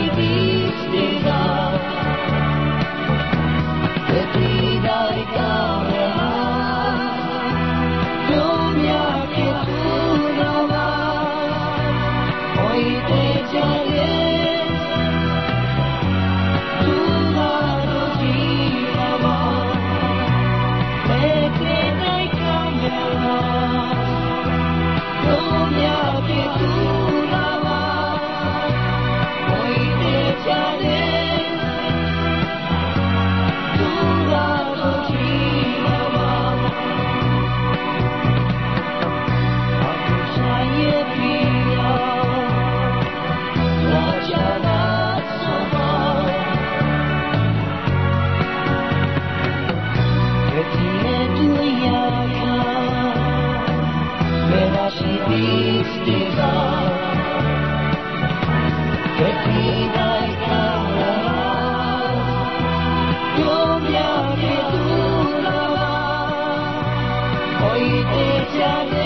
Baby. Hoy te llamo.